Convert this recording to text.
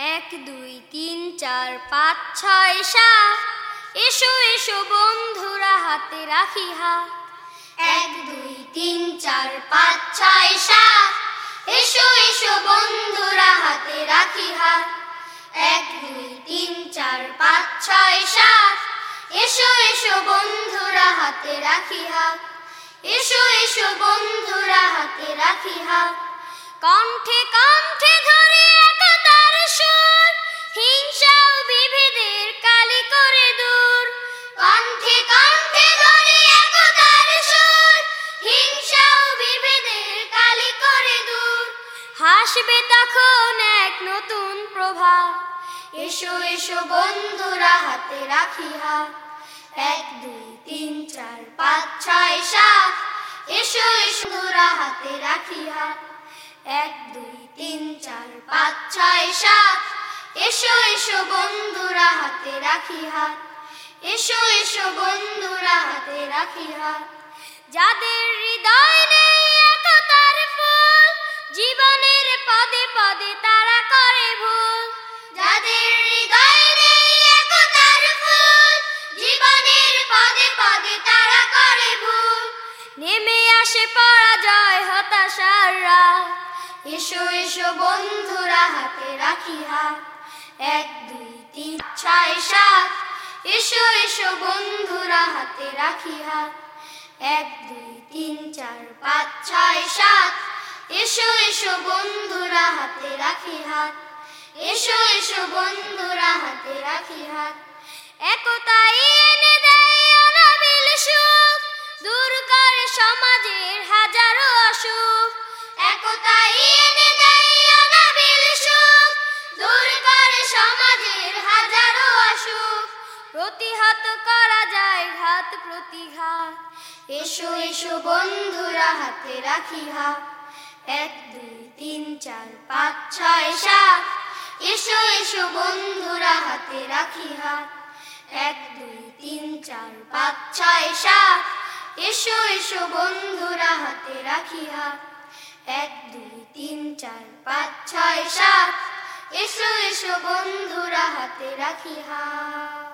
এক, দুই, তিন, চার, পাঁচ, ছয়, সাত। এসো এসো বন্ধুরা হাতে রাখি হাত। এক, দুই, তিন, চার, পাঁচ, ছয়, সাত। এসো এসো বন্ধুরা হাতে রাখি হাত। এক, দুই, তিন, চার, পাঁচ, ছয়, সাত। এসো এসো বন্ধুরা হাতে রাখি হাত। এসো এসো বন্ধুরা হাতে রাখি হাত। কণ্ঠে কণ্ঠে হাসবে তখন এক নতুন প্রভা। এসো এসো বন্ধুরা হাতে রাখি হাত। এক, দুই, তিন, চার, পাঁচ, ছয়, সাত। এসো এসো হাতে রাখি হাত। এক, দুই, তিন, চার, পাঁচ, ছয়, সাত। এসো এসো বন্ধুরা হাতে রাখি হাত। এসো এসো বন্ধুরা হাতে রাখি হাত। যাদের নেমে আসে পরাজয় হতাশার এসো এসো বন্ধুরা হাতে রাখি হাত। এক, দুই, তিন, ছয়, সাত। এসো এসো বন্ধুরা হাতে রাখি হাত। এক, দুই, তিন, চার, পাঁচ, ছয়, সাত। এসো এসো বন্ধুরা হাতে রাখি হাত। এসো এসো বন্ধুরা হাতে রাখি হাত। একতাই সমাজের হাজারো অসুখ, একতাই এনে দেয় অনাবিল সুখ। দূর করে সমাজের হাজারো অসুখ, প্রতিহত করা যায় ঘাত প্রতিঘাত। এসো এসো বন্ধুরা, হাতে রাখি হাত। এক, দুই, তিন, চার, পাঁচ, ছয়, সাত। এসো এসো বন্ধুরা, হাতে রাখি হাত। এক, দুই, তিন, চার, পাঁচ, ছয়, সাত। এসো এসো বন্ধুরা হাতে রাখি হাত এক, দুই, তিন, চার, পাঁচ, ছয়, সাত। এসো এসো বন্ধুরা হাতে রাখি হাত